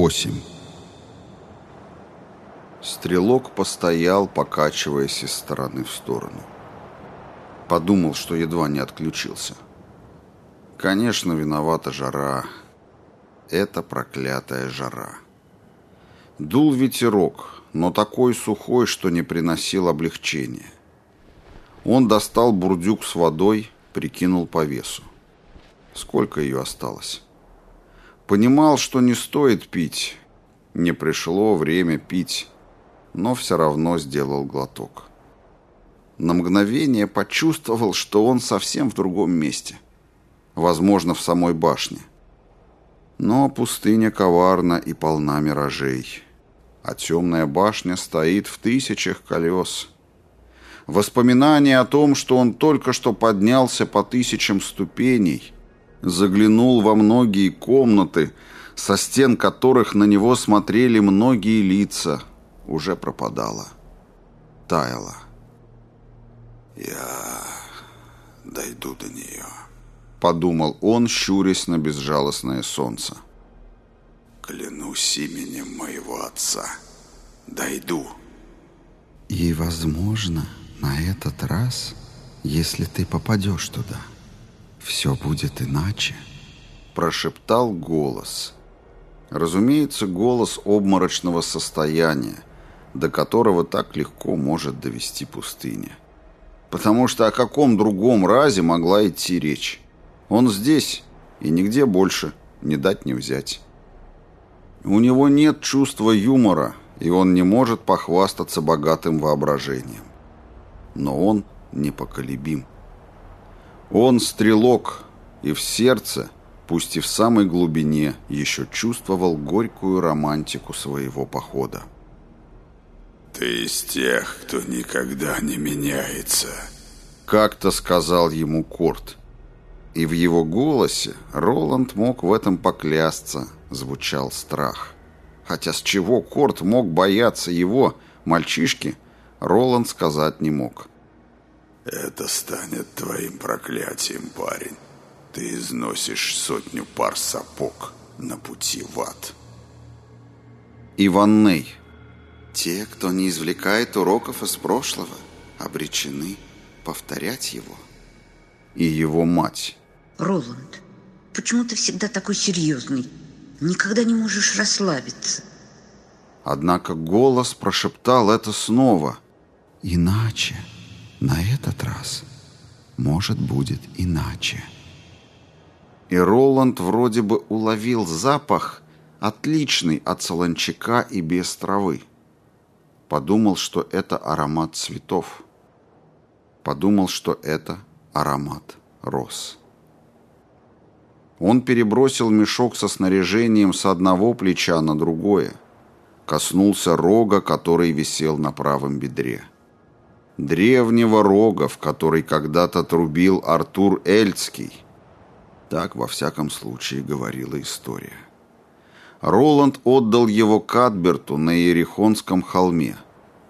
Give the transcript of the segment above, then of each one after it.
8. Стрелок постоял, покачиваясь из стороны в сторону. Подумал, что едва не отключился. Конечно, виновата жара. Это проклятая жара. Дул ветерок, но такой сухой, что не приносил облегчения. Он достал бурдюк с водой, прикинул по весу. Сколько ее осталось? Понимал, что не стоит пить. Не пришло время пить, но все равно сделал глоток. На мгновение почувствовал, что он совсем в другом месте. Возможно, в самой башне. Но пустыня коварна и полна миражей. А темная башня стоит в тысячах колес. Воспоминание о том, что он только что поднялся по тысячам ступеней – заглянул во многие комнаты, со стен которых на него смотрели многие лица, уже пропадала, таяла. «Я дойду до нее», — подумал он, щурясь на безжалостное солнце. «Клянусь именем моего отца, дойду». «И, возможно, на этот раз, если ты попадешь туда...» все будет иначе», — прошептал голос. Разумеется, голос обморочного состояния, до которого так легко может довести пустыня. Потому что о каком другом разе могла идти речь? Он здесь и нигде больше, не дать не взять. У него нет чувства юмора, и он не может похвастаться богатым воображением. Но он непоколебим. Он стрелок, и в сердце, пусть и в самой глубине, еще чувствовал горькую романтику своего похода. «Ты из тех, кто никогда не меняется», — как-то сказал ему Корт. И в его голосе Роланд мог в этом поклясться, звучал страх. Хотя с чего Корт мог бояться его, мальчишки, Роланд сказать не мог. Это станет твоим проклятием, парень. Ты износишь сотню пар сапог на пути в ад. Иванней. Те, кто не извлекает уроков из прошлого, обречены повторять его. И его мать. Роланд, почему ты всегда такой серьезный? Никогда не можешь расслабиться. Однако голос прошептал это снова. Иначе... На этот раз, может, будет иначе. И Роланд вроде бы уловил запах, отличный от солончака и без травы. Подумал, что это аромат цветов. Подумал, что это аромат роз. Он перебросил мешок со снаряжением с одного плеча на другое. Коснулся рога, который висел на правом бедре древнего рога, в который когда-то трубил Артур Эльцкий. Так, во всяком случае, говорила история. Роланд отдал его Кадберту на Иерихонском холме,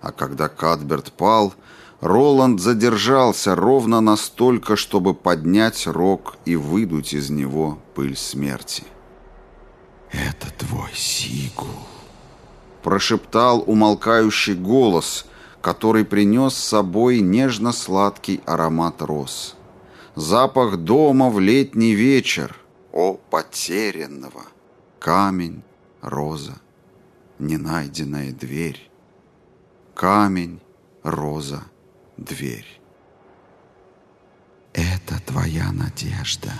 а когда Кадберт пал, Роланд задержался ровно настолько, чтобы поднять рог и выдуть из него пыль смерти. «Это твой Сигул», — прошептал умолкающий голос — который принес с собой нежно-сладкий аромат роз. Запах дома в летний вечер, о, потерянного! Камень, роза, ненайденная дверь. Камень, роза, дверь. Это твоя надежда,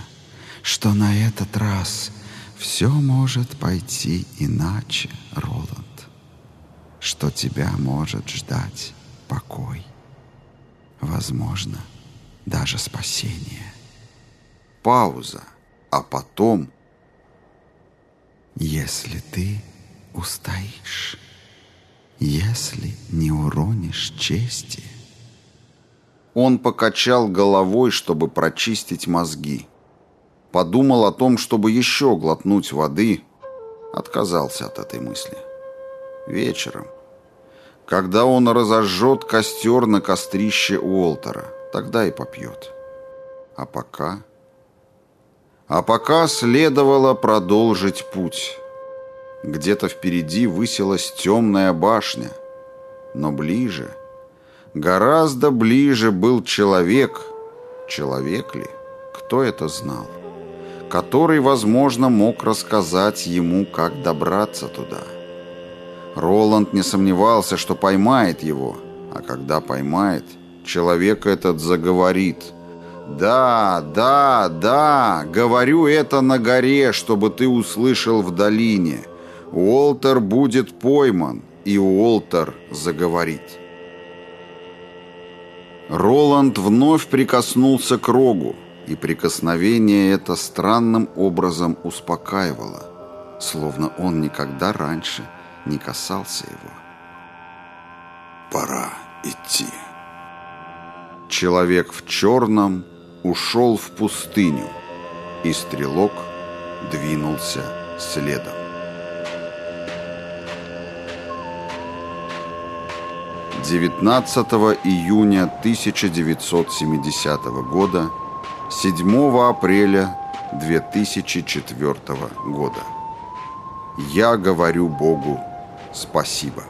что на этот раз все может пойти иначе, Роланд что тебя может ждать покой. Возможно, даже спасение. Пауза, а потом... Если ты устоишь, если не уронишь чести... Он покачал головой, чтобы прочистить мозги. Подумал о том, чтобы еще глотнуть воды. Отказался от этой мысли. Вечером. Когда он разожжет костер на кострище Уолтера, тогда и попьет. А пока... А пока следовало продолжить путь. Где-то впереди высилась темная башня. Но ближе, гораздо ближе был человек. Человек ли? Кто это знал? Который, возможно, мог рассказать ему, как добраться туда. Роланд не сомневался, что поймает его, а когда поймает, человек этот заговорит – «Да, да, да, говорю это на горе, чтобы ты услышал в долине. Уолтер будет пойман, и Уолтер заговорит». Роланд вновь прикоснулся к рогу, и прикосновение это странным образом успокаивало, словно он никогда раньше не касался его. «Пора идти». Человек в черном ушел в пустыню, и стрелок двинулся следом. Девятнадцатого июня 1970 года, 7 апреля 2004 года. Я говорю Богу спасибо.